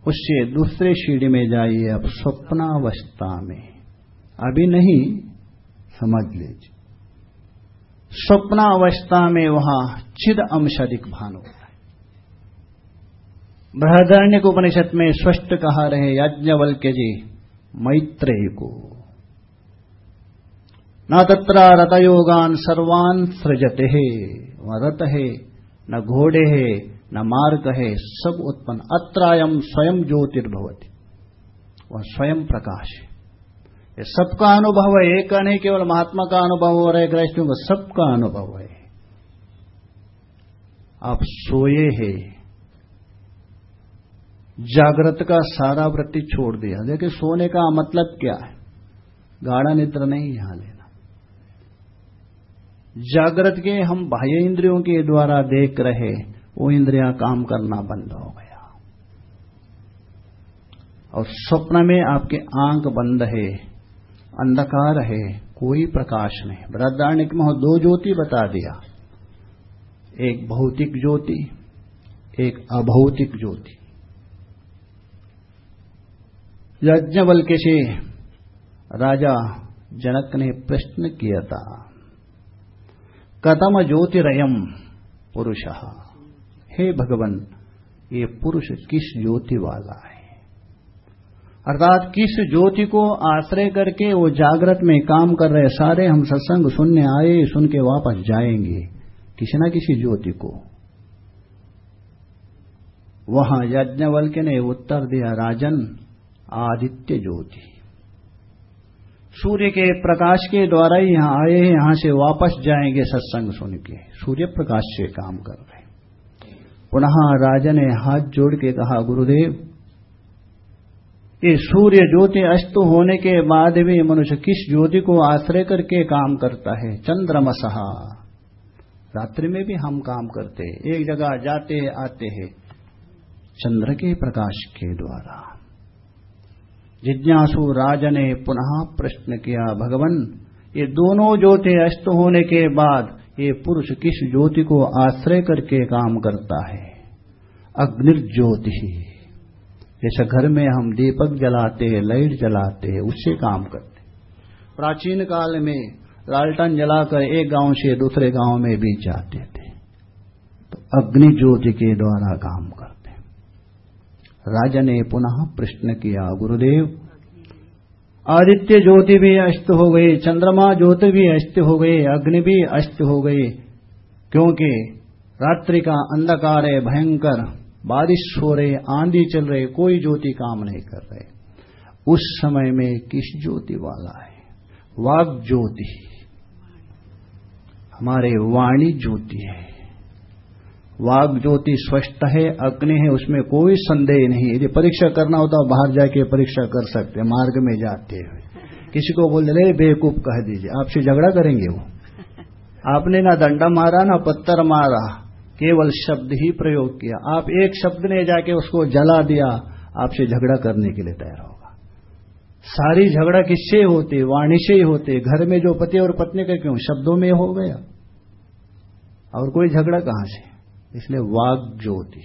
उससे दूसरे सीढ़ी में जाइए, अब स्वप्नावस्था में। अभी नहीं, समझ लीजिए। स्वप्नावस्था में वहाँ चिद अंश अधिक भान होता है। बृहदरण्य को उपनिषद में स्पष्ट कहा रहे याज्ञवल्क्य जी, मैत्रेय को। न तत्र रतयोगान सर्वान सृजते है रत है, न घोड़े है, न मार्ग है, सब उत्पन्न अत्रायम स्वयं ज्योतिर्भवती। वह स्वयं प्रकाश है। सबका अनुभव है, एक का नहीं, केवल महात्मा का अनुभव हो रहा है गृहस्थियों का सबका अनुभव है। आप सोए है। जागृत का सारा वृत्ति छोड़ दिया। देखिए, सोने का मतलब क्या है? गाढ़ा निद्र नहीं यहाँ लेना। जागृत के हम बाह्य इंद्रियों के द्वारा देख रहे वो इंद्रिया काम करना बंद हो गया। और स्वप्न में आपके आँख बंद है। अंधकार है, कोई प्रकाश नहीं। बृहदारण्य में दो ज्योति बता दिया। एक भौतिक ज्योति, एक अभौतिक ज्योति। यज्ञबल के से राजा जनक ने प्रश्न किया था कदम ज्योतिरयम पुरुष? हे भगवान, ये पुरुष किस ज्योति वाला है? अर्थात किस ज्योति को आश्रय करके वो जागृत में काम कर रहे सारे हम सत्संग सुनने आए, सुन के वापस जाएँगे? किसी न किसी ज्योति को। वहाँ यज्ञवल्क्य ने उत्तर दिया, राजन, आदित्य ज्योति। सूर्य के प्रकाश के द्वारा ही यहाँ आए हैं, यहाँ से वापस जाएँगे सत्संग सुन के। सूर्य प्रकाश से काम कर रहे पुनः राजा ने हाथ जोड़ के कहा, गुरुदेव ये सूर्य ज्योति अस्त होने के बाद भी मनुष्य किस ज्योति को आश्रय करके काम करता है? चंद्रमसहा रात्रि में भी हम काम करते हैं। एक जगह जाते आते हैं। चंद्र के प्रकाश के द्वारा। जिज्ञासु राजा ने पुनः प्रश्न किया, भगवान, ये दोनों ज्योति अस्त होने के बाद ये पुरुष किस ज्योति को आश्रय करके काम करता है? अग्निर्ज्योति। जैसे घर में हम दीपक जलाते हैं, लाइट जलाते हैं, उससे काम करते प्राचीन काल में लालटन जलाकर एक गाँव से दूसरे गाँव में भी जाते थे। तो अग्नि ज्योति के द्वारा काम करते राजा ने पुनः प्रश्न किया, गुरुदेव, आदित्य ज्योति भी अस्त हो गई, चंद्रमा ज्योति भी अस्त हो गई, अग्नि भी अस्त हो गई, क्योंकि रात्रि का अंधकार है, भयंकर। बारिश हो रही, आंधी चल रही, कोई ज्योति काम नहीं कर रहे। उस समय में किस ज्योति वाला है? वाग ज्योति। हमारे वाणी ज्योति है। वाग ज्योति स्पष्ट है, अग्नि है, उसमें कोई संदेह नहीं यदि परीक्षा करना होता, बाहर जाके परीक्षा कर सकते मार्ग में जाते हुए किसी को बोल दे बेवकूफ़ कह दीजिए। आपसे झगड़ा करेंगे वो। आपने ना दंडा मारा, ना पत्थर मारा। केवल शब्द ही प्रयोग किया। आप एक शब्द ने जाके उसको जला दिया, आपसे झगड़ा करने के लिए तैयार होगा। सारी झगड़ा किससे होते? वाणी से ही होते। घर में जो पति और पत्नी का क्यों? शब्दों में हो गया। और कोई झगड़ा कहाँ से? इसलिए वाग ज्योति।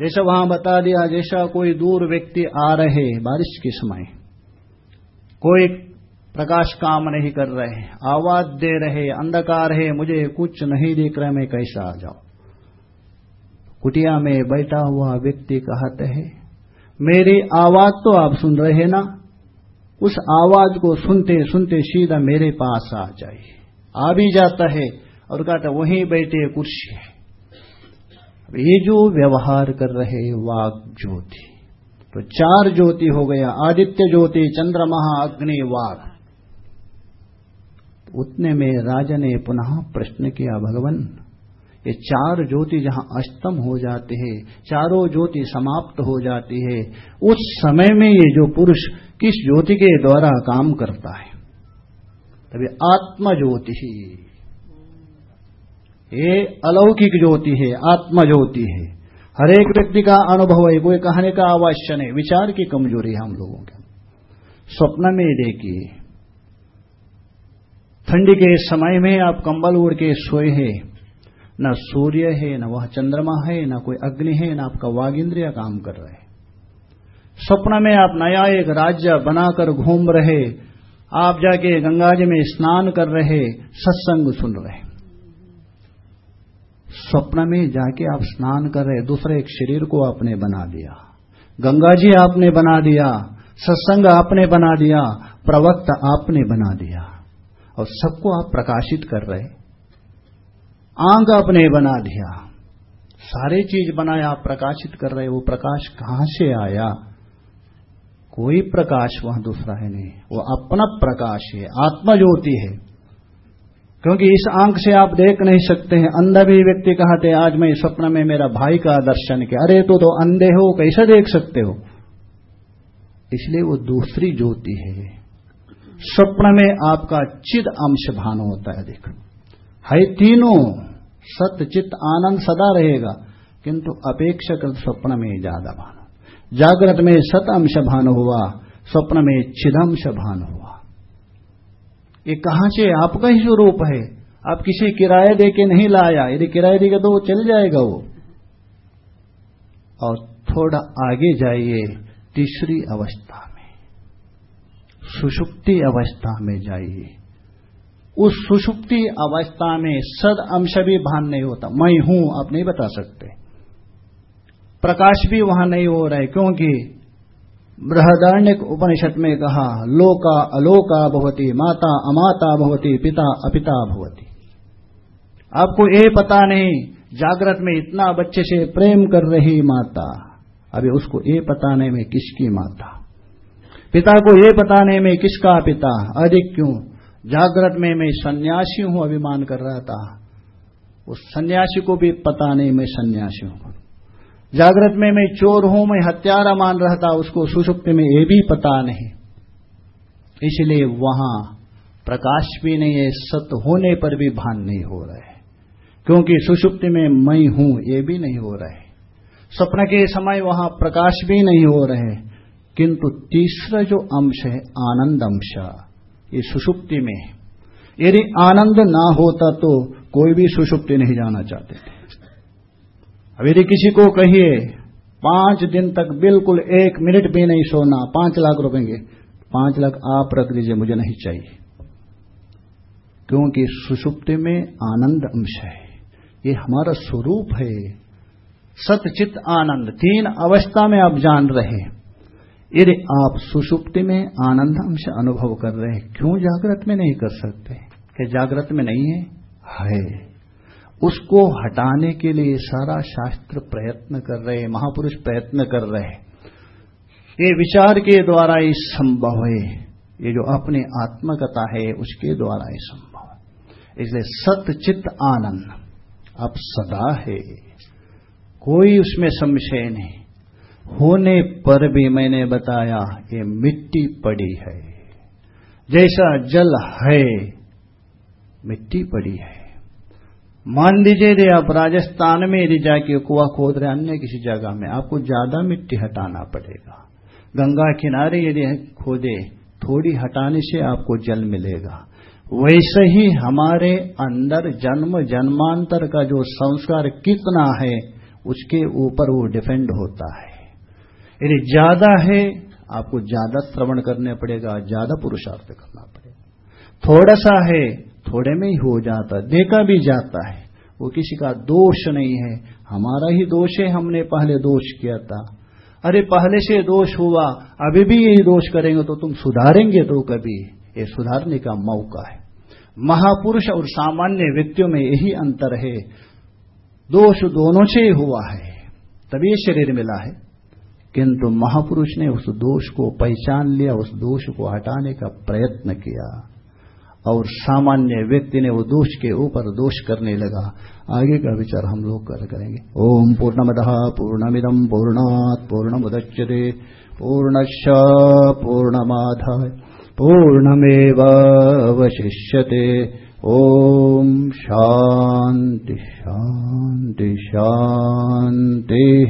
जैसा वहाँ बता दिया, जैसा कोई दूर व्यक्ति आ रहे बारिश के समय, कोई प्रकाश काम नहीं कर रहे, आवाज़ दे रहे, अंधकार है, मुझे कुछ नहीं दिख रहा, मैं कैसा आ जाऊँ? कुटिया में बैठा हुआ व्यक्ति कहते हैं, मेरी आवाज़ तो आप सुन रहे हैं ना? उस आवाज़ को सुनते सुनते सीधा मेरे पास आ जाए। आ भी जाता है और कहता, वहीं बैठे कुर्सी है। ये जो व्यवहार कर रहे वाग ज्योति तो चार ज्योति हो गया, आदित्य ज्योति, चंद्रमा, अग्नि, वाग। उतने में राजा ने पुनः प्रश्न किया, भगवान, ये चार ज्योति जहाँ अस्तम हो जाते हैं, चारों ज्योति समाप्त हो जाती है, उस समय में ये जो पुरुष किस ज्योति के द्वारा काम करता है? तभी आत्म ज्योति ही। ये अलौकिक ज्योति है आत्म ज्योति है। हरेक व्यक्ति का अनुभव है, कोई कहने का आवश्य नहीं। विचार की कमज़ोरी है हम लोगों के। स्वप्न में देखिए। ठंडी के समय में आप कंबल उड़ के सोए हैं। न सूर्य है, न वह चंद्रमा है, न कोई अग्नि है, न आपका वाग इंद्रिया काम कर रहे स्वप्न में आप नया एक राज्य बनाकर घूम रहे आप जाके गंगा जी में स्नान कर रहे सत्संग सुन रहे स्वप्न में जाके आप स्नान कर रहे दूसरे एक शरीर को आपने बना दिया। गंगा जी आपने बना दिया, सत्संग आपने बना दिया, प्रवक्त आपने बना दिया। और सबको आप प्रकाशित कर रहे आंग आपने बना दिया। सारे चीज़ बनाया, आप प्रकाशित कर रहे वो प्रकाश कहाँ से आया? कोई प्रकाश वहाँ दूसरा है नहीं। वो अपना प्रकाश है आत्मा ज्योति है। क्योंकि इस आँख से आप देख नहीं सकते हैं। अंधा भी व्यक्ति कहते आज मैं स्वप्न में मेरा भाई का दर्शन किया। अरे तो तो अंधे हो, कैसे देख सकते हो? इसलिए वो दूसरी ज्योति है। स्वप्न में आपका चिद अंश भान होता है, देखो। है तीनों सत्य चित्त आनंद सदा रहेगा, किंतु अपेक्षाकृत स्वप्न में ज़्यादा भान। जागृत में सत अंश भान हुआ स्वप्न में चिदंश भान हुआ। ये कहाँ से? आपका ही स्वरूप है। आप किसी किराया दे के नहीं लाया। यदि किराया देगा तो वो चल जाएगा वो। और थोड़ा आगे जाइए, तीसरी अवस्था। सुषुप्ति अवस्था में जाइए। उस सुषुप्ति अवस्था में सद अंश भी भान नहीं होता। मैं हूँ, आप नहीं बता सकते। प्रकाश भी वहाँ नहीं हो रहा है, क्योंकि बृहदारण्य उपनिषद में कहा, लोका अलोका भवती, माता अमाता भवती, पिता अपिता भवती। आपको ये पता नहीं, जागृत में इतना बच्चे से प्रेम कर रही माता। अभी उसको ये पता नहीं मैं किसकी माता। पिता को ये पता नहीं मैं किसका पिता? अधिक क्यों? जागृत में मैं सन्यासी हूँ, अभिमान कर रहा था। उस सन्यासी को भी पता नहीं मैं सन्यासी हूँ। जागृत में मैं चोर हूँ, मैं हत्यारा मान रहा था, उसको सुषुप्ति में ये भी पता नहीं। इसलिए वहाँ प्रकाश भी नहीं है सत्य होने पर भी भान नहीं हो रहा है। क्योंकि सुषुप्ति में मैं हूँ, ये भी नहीं हो रहा है। स्वप्न के समय वहाँ प्रकाश भी नहीं हो रहे किंतु तीसरा जो अंश है आनंद अंश ये सुषुप्ति में है। यदि आनंद ना होता तो कोई भी सुषुप्ति नहीं जाना चाहते थे। अब यदि किसी को कहिए, पाँच दिन तक बिल्कुल एक मिनट भी नहीं सोना, पाँच लाख रुपएँगे पाँच लाख आप रख दीजिए, मुझे नहीं चाहिए। क्योंकि सुषुप्ति में आनंद अंश है। ये हमारा स्वरूप है। सतचित आनंद, तीन अवस्था में आप जान रहे यदि आप सुषुप्ति में आनंद अंश अनुभव कर रहे हैं, क्यों जागृत में नहीं कर सकते? क्या जागृत में नहीं है? है। उसको हटाने के लिए सारा शास्त्र प्रयत्न कर रहे महापुरुष प्रयत्न कर रहे ये विचार के द्वारा ही संभव है। ये जो अपने आत्मकथा है, उसके द्वारा ही संभव इसलिए सतचित आनंद। अब सदा है। कोई उसमें संशय नहीं। होने पर भी मैंने बताया ये मिट्टी पड़ी है। जैसा जल है, मिट्टी पड़ी है। मान लीजिए यदि आप राजस्थान में यदि जाके कुआ खोद रहे अन्य किसी जगह में, आपको ज़्यादा मिट्टी हटाना पड़ेगा। गंगा किनारे यदि खोदे, थोड़ी हटाने से आपको जल मिलेगा। वैसे ही हमारे अंदर जन्म, जन्मांतर का जो संस्कार कितना है, उसके ऊपर वो डिपेंड होता है। यदि ज़्यादा है, आपको ज़्यादा श्रवण करने पड़ेगा, ज़्यादा पुरुषार्थ करना पड़ेगा। थोड़ा सा है, थोड़े में ही हो जाता, देखा भी जाता है। वो किसी का दोष नहीं है। हमारा ही दोष है, हमने पहले दोष किया था। अरे, पहले से दोष हुआ, अभी भी यही दोष करेंगे तो तुम सुधारेंगे तो कभी। ये सुधारने का मौका है। महापुरुष और सामान्य व्यक्तियों में यही अंतर है। दोष दोनों से ही हुआ है। तभी शरीर मिला है। किंतु महापुरुष ने उस दोष को पहचान लिया, उस दोष को हटाने का प्रयत्न किया। और सामान्य व्यक्ति ने वो दोष के ऊपर दोष करने लगा। आगे का विचार हम लोग कर करेंगे। ओम पूर्णमद पूर्णमिदम पूर्णात पूर्णमुदच्यते। पूर्णश पूर्णमाधाय। पूर्णमेवशिष्यते ओम शांति शांति शांति